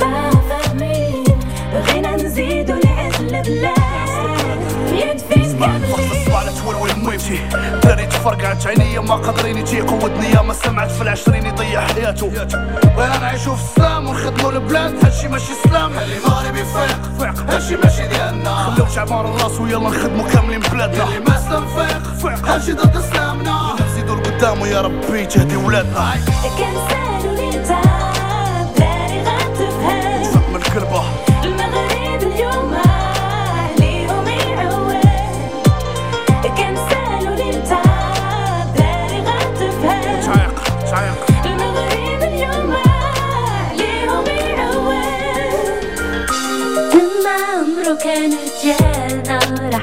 ما فاهمين غنى نزيدو كاملين عينيا ما قادرين يتيقوا ودنيا ما سمعت في العشرين يضيع حياته وين نعيشو في السلام ونخدمو البلاد هادشي ماشي سلام اللي مغربي فيق فيق هادشي ماشي ديالنا خليو تعبار الراس ويلا نخدمو كاملين بلادنا اللي ما سلم فيق فيق هادشي ضد اسلامنا نزيدو لقدام ويا ربي تهدي ولادنا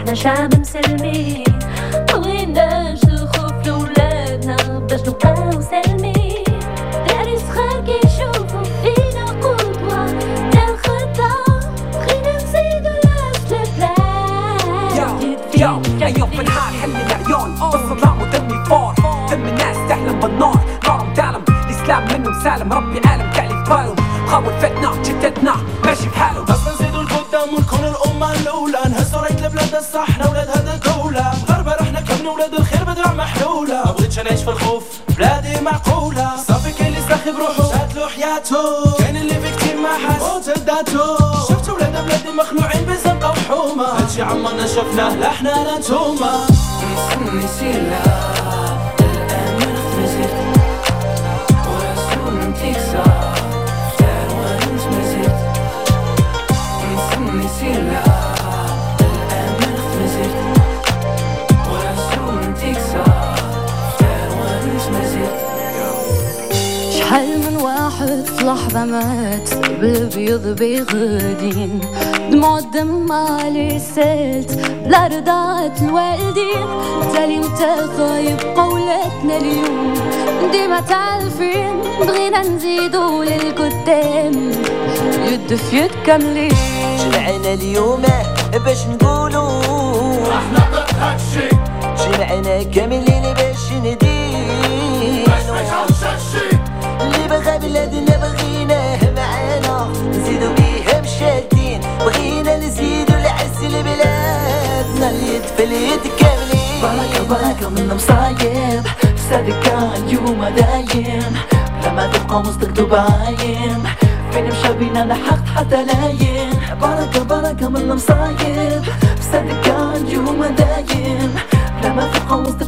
إحنا شعب مسلمي الخوف لولادنا باش نبقاو سالمين أيوة في الحال حل العيون الصداع وذني فور ذم الناس تحلم بالنار. راهم تعلم الإسلام منهم سالم. ربي عالم كالي في بالهم فتنا جتتنا ماشي بحالهم. بس نزيدوا القدام ونكون صحنا ولاد هذا الكولة. مغربة رحنا كمنا ولاد الخير بدرع محلولة. ما بغيتش نعيش في الخوف بلادي معقولة. صافي كاين اللي ساخي بروحو قاتلو حياتو. كاين اللي فيكتيم ما حس وتداتو شفت ولاد بلادي مخلوعين بزنقة وحومة. هادشي عمرنا شفناه لا حنا لا نتوما بغدين دموع الدمع اللي سالت بلا رضاعة الوالدين. تالي متى قولتنا اليوم. ديما تعرفين بغينا نزيدو للقدام. يد في يد كاملين. جمعنا اليوم باش نقولو. راح نقط هادشي جمعنا كاملين باش ندين بلادنا بغيناه معانا. نزيدو بيه مشادين بغينا نزيدو العز لبلادنا في اليد كاملين. بركة بركة من مصايب صدقة اليوم دايم. لما تبقى وسطك دبايم فين مشى بينا لحقت حتى لاين بركة بركة من مصايب صدقة اليوم دايم. لما تبقى وسطك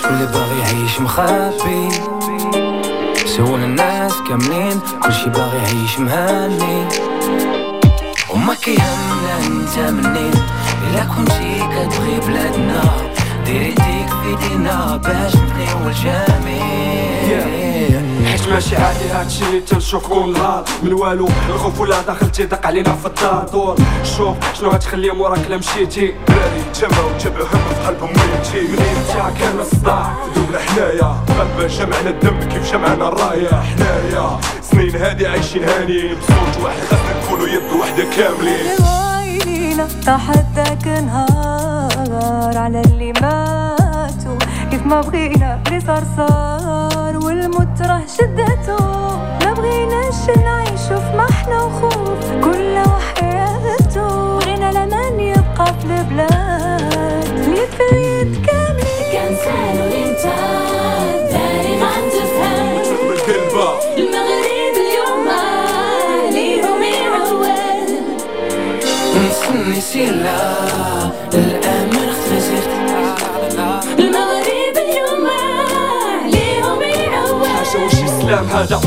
كل باغي يعيش مخبي. سول الناس كاملين كلشي باغي يعيش مهني. وما كيهمنا انت منين إلا كنتي كتبغي بلادنا. ديري ديك في دينا باش نبنيو الجميل ماشي عادي هادشي اللي تنشوفو نهار. من والو الخوف ولا داخل تيدق علينا في الدار. دور شوف شنو غتخلي موراك لا مشيتي. بلادي تجمعو تبعو هم في قلبهم ميتي منين تاع كان الصداع. دولا حنايا غابة جمعنا الدم كيف جمعنا الراية. حنايا سنين هادي عايشين هانيين بصوت واحد خاصنا نكونو يد وحدة كاملين. وعينا تحداك نهار على اللي ماتوا. كيف ما بغينا اللي صار صار والموت راه شدته ما بغيناش نعيشو في محنة وخوف. كل وحياته بغينا لمن يبقى في البلاد. اليد كاملين كان سالو انت داري غتفهم بالكلبة المغرب اليوم عليهم يعول. سني سني 시작하자